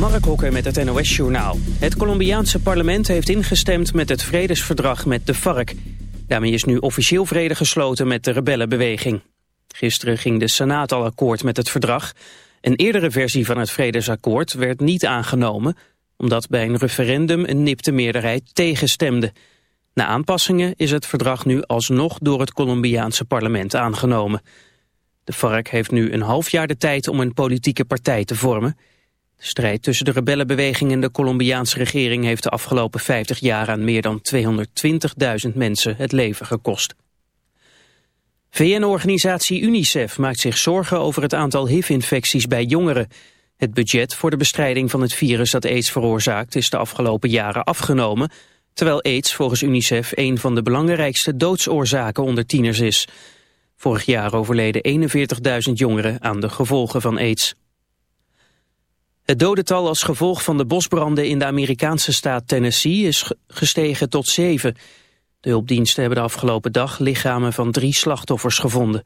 Mark Hokker met het NOS-journaal. Het Colombiaanse parlement heeft ingestemd met het vredesverdrag met de FARC. Daarmee is nu officieel vrede gesloten met de rebellenbeweging. Gisteren ging de Senaat al akkoord met het verdrag. Een eerdere versie van het vredesakkoord werd niet aangenomen... omdat bij een referendum een nipte meerderheid tegenstemde. Na aanpassingen is het verdrag nu alsnog door het Colombiaanse parlement aangenomen. De FARC heeft nu een half jaar de tijd om een politieke partij te vormen... De strijd tussen de rebellenbeweging en de Colombiaanse regering heeft de afgelopen 50 jaar aan meer dan 220.000 mensen het leven gekost. VN-organisatie UNICEF maakt zich zorgen over het aantal HIV-infecties bij jongeren. Het budget voor de bestrijding van het virus dat aids veroorzaakt is de afgelopen jaren afgenomen, terwijl aids volgens UNICEF een van de belangrijkste doodsoorzaken onder tieners is. Vorig jaar overleden 41.000 jongeren aan de gevolgen van aids. Het dodental als gevolg van de bosbranden in de Amerikaanse staat Tennessee is gestegen tot zeven. De hulpdiensten hebben de afgelopen dag lichamen van drie slachtoffers gevonden.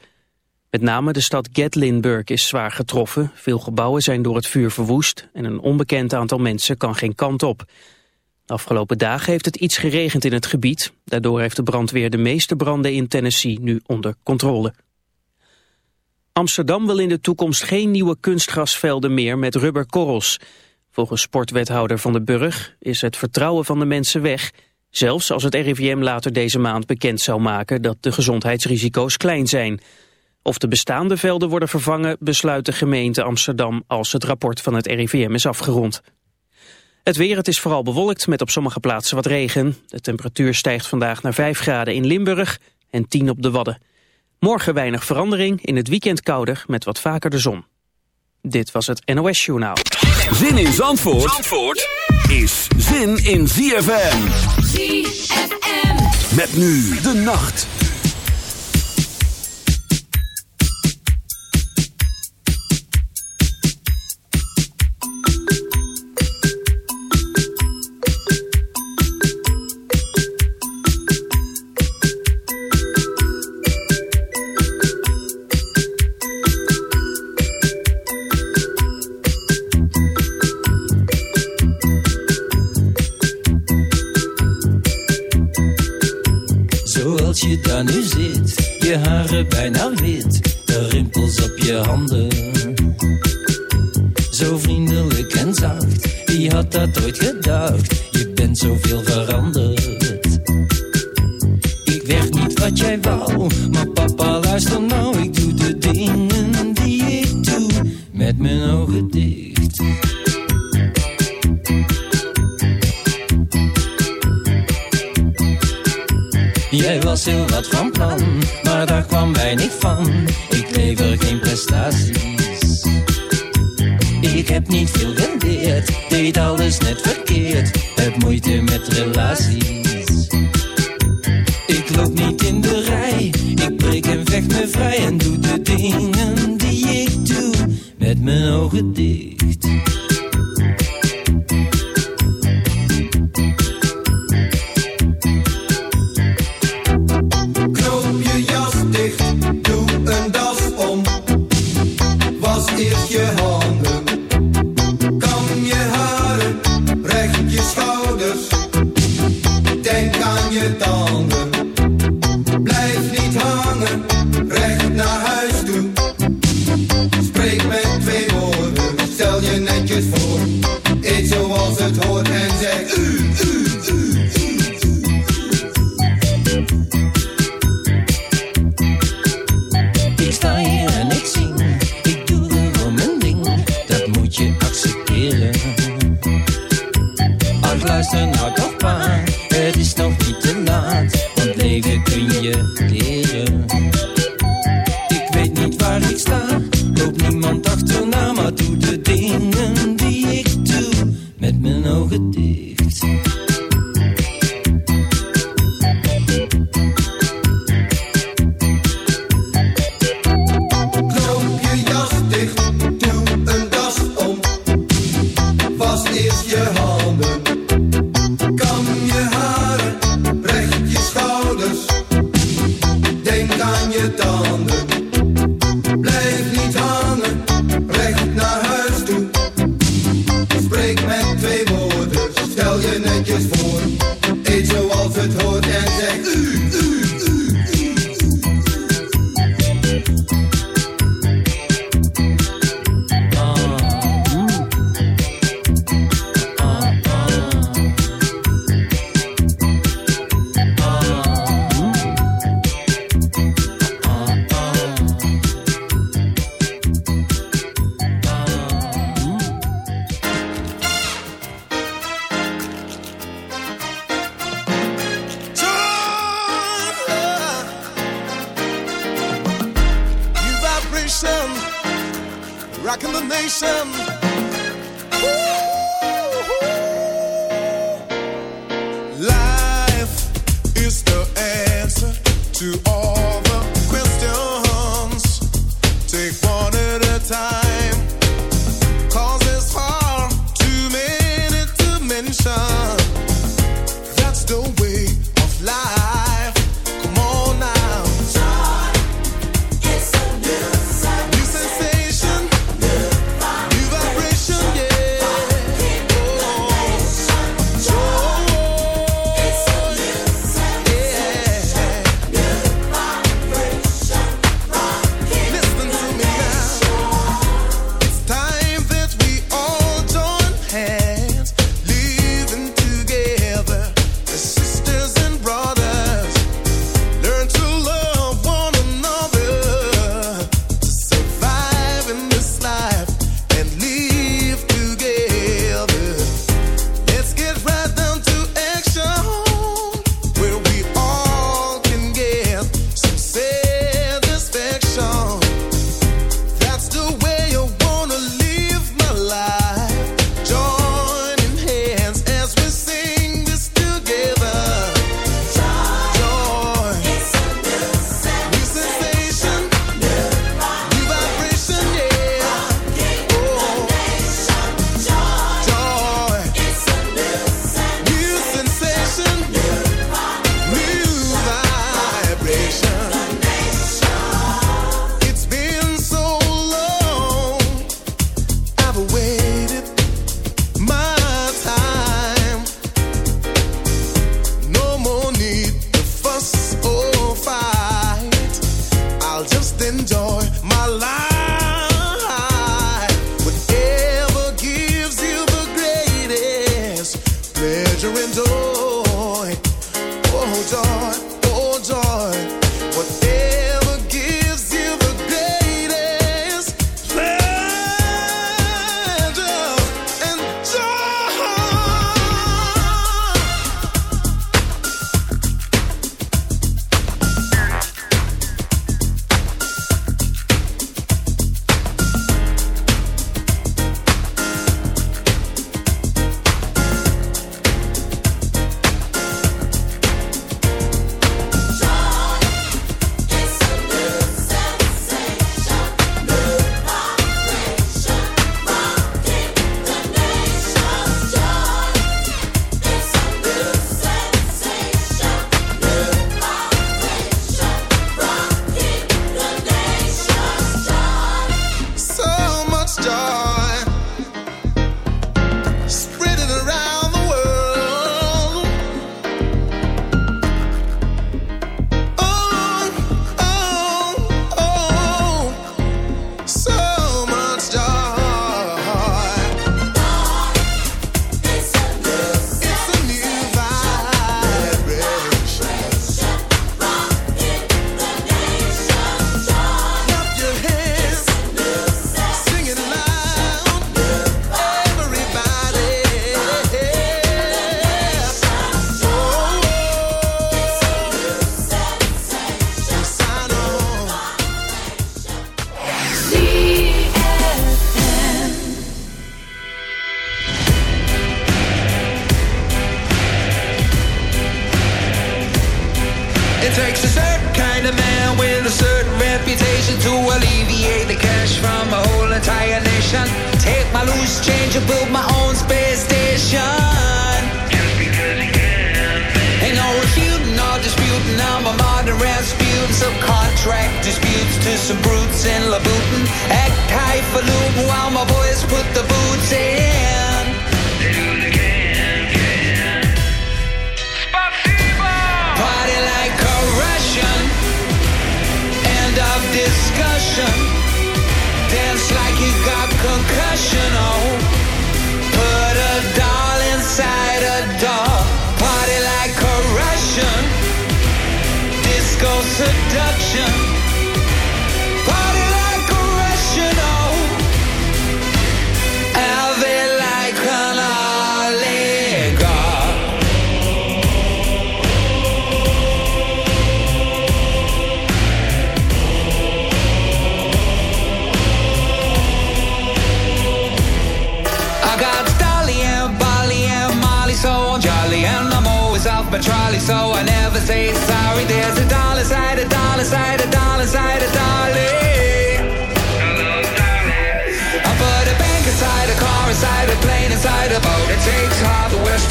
Met name de stad Gatlinburg is zwaar getroffen. Veel gebouwen zijn door het vuur verwoest en een onbekend aantal mensen kan geen kant op. De afgelopen dagen heeft het iets geregend in het gebied. Daardoor heeft de brandweer de meeste branden in Tennessee nu onder controle. Amsterdam wil in de toekomst geen nieuwe kunstgrasvelden meer met rubberkorrels. Volgens sportwethouder Van den Burg is het vertrouwen van de mensen weg... zelfs als het RIVM later deze maand bekend zou maken... dat de gezondheidsrisico's klein zijn. Of de bestaande velden worden vervangen... besluit de gemeente Amsterdam als het rapport van het RIVM is afgerond. Het weer, het is vooral bewolkt met op sommige plaatsen wat regen. De temperatuur stijgt vandaag naar 5 graden in Limburg en 10 op de Wadden. Morgen weinig verandering, in het weekend kouder met wat vaker de zon. Dit was het NOS Journaal. Zin in Zandvoort, Zandvoort is zin in ZFM. ZFM. Met nu de nacht. Put the boots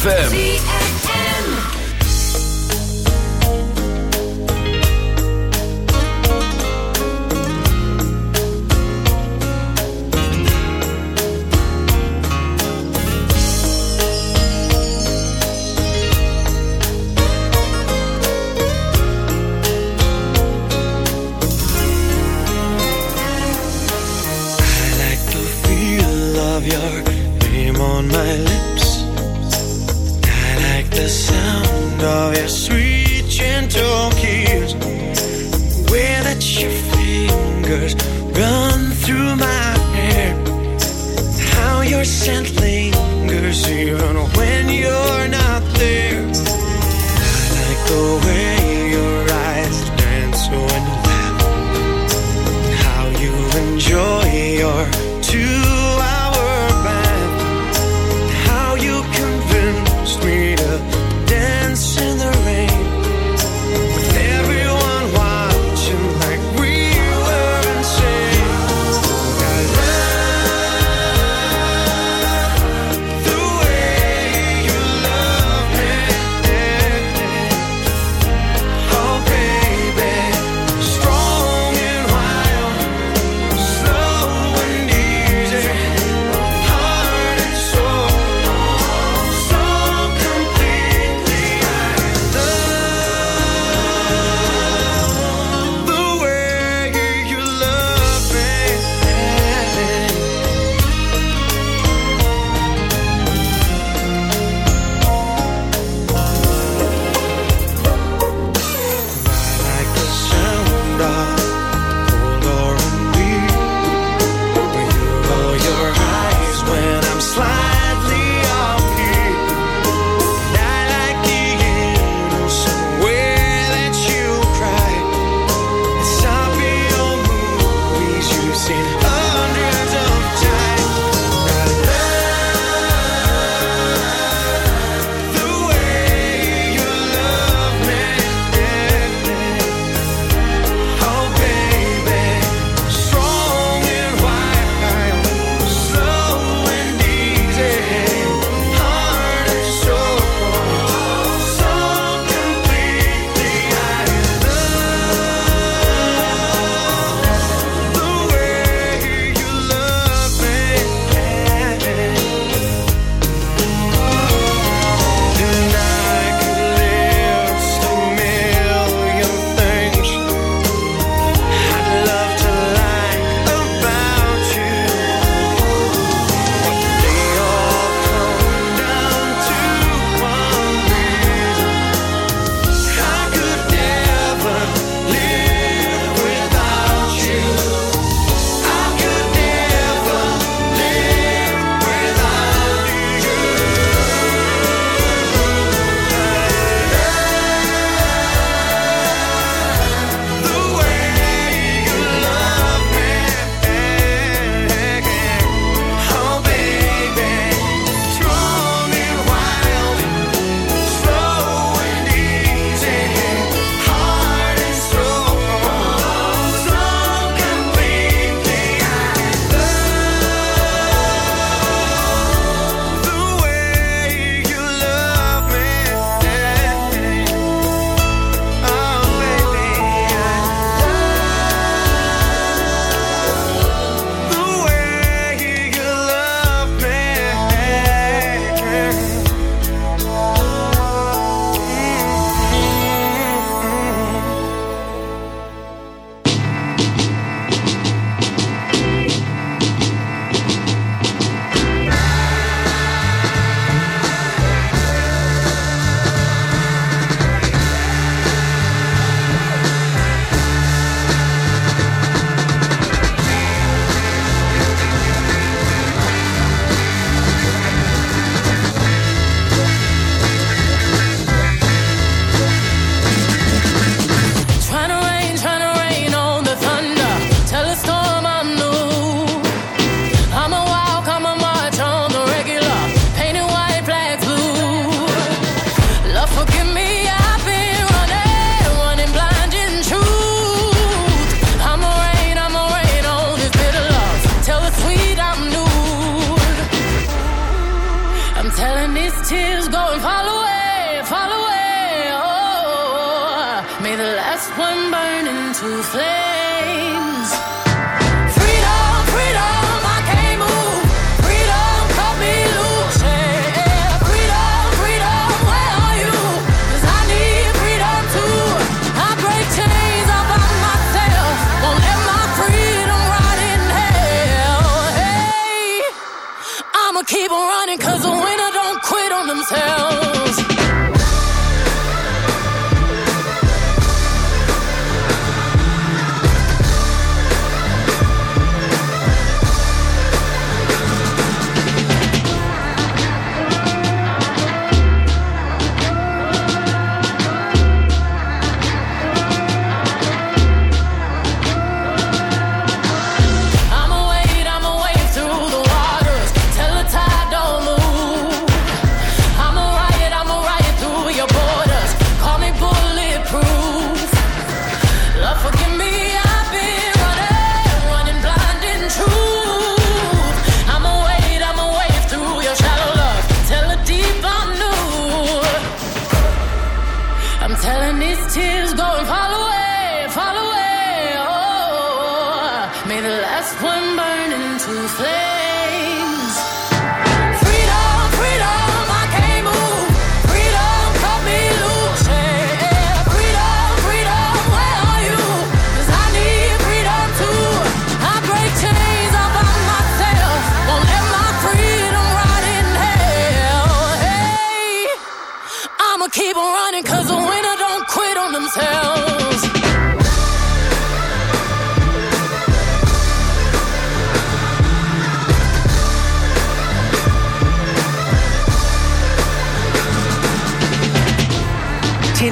ZFM. your fingers run through my hair? How your scent lingers even when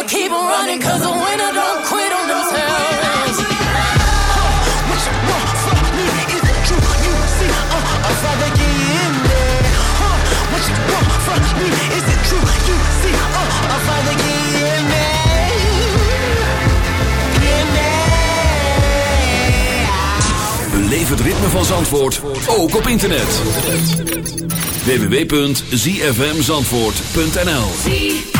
I'ma keep on? Is het ritme van Zandvoort, ook op internet. www.zfmzandvoort.nl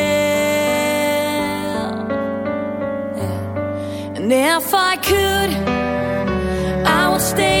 If I could, I would stay.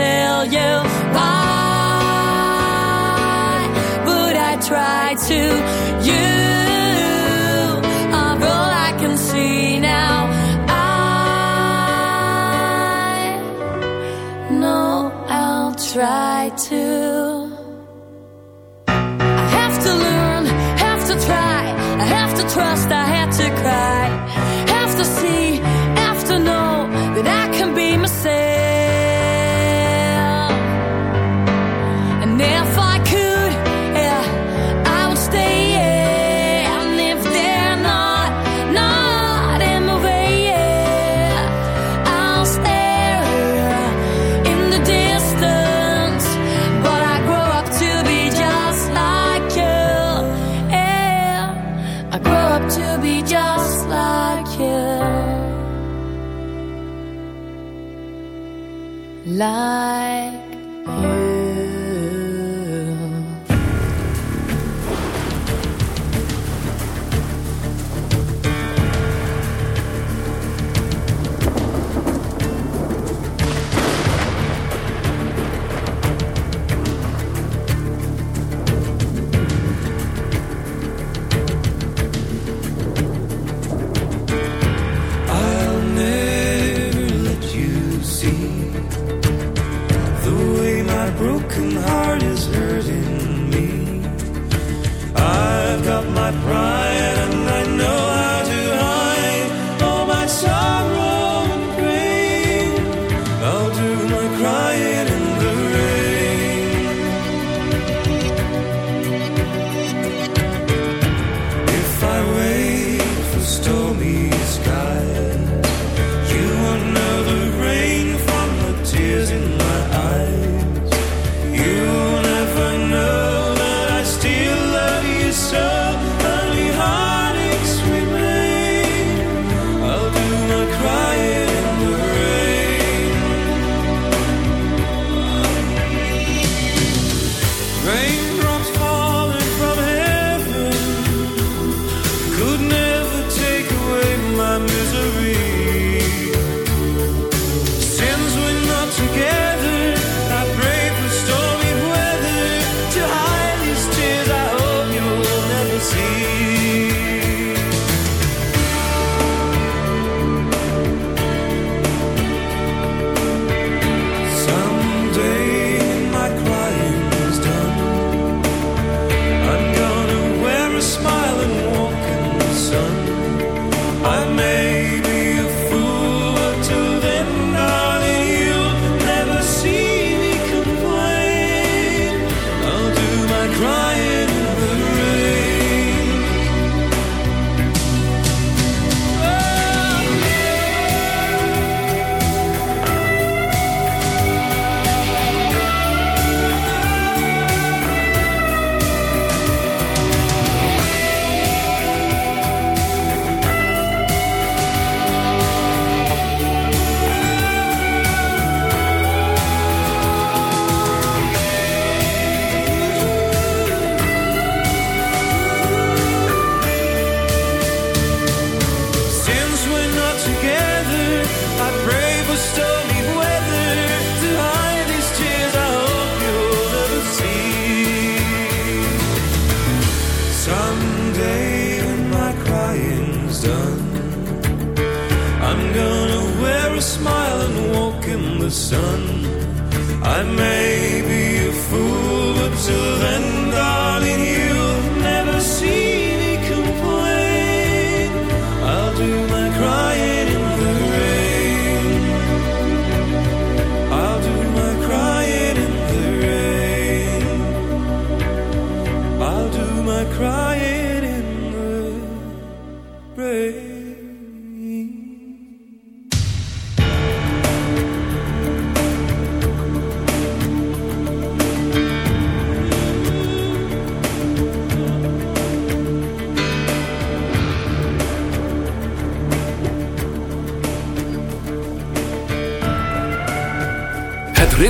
tell you why, but I try. am I crying in the rain?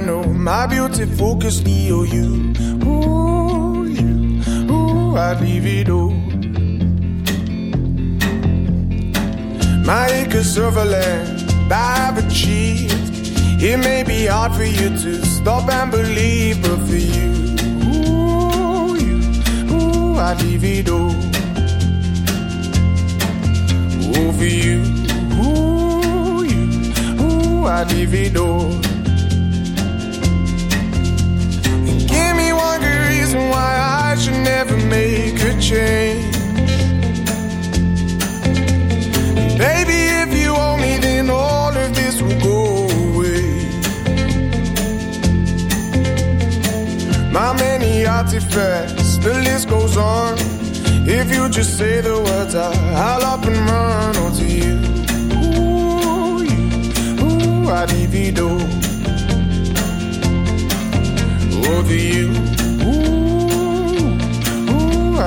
Grand piano, my beauty focus, you. Ooh, you, ooh, I'd leave it all. My acres of land I've achieved. It may be hard for you to stop and believe, but for you, ooh, you, ooh, I'd leave it all. Ooh, for you, ooh, you, ooh, I'd leave it all. Change. Baby, if you me, then all of this will go away. My many artifacts, the list goes on. If you just say the words, I'll up and run you. You,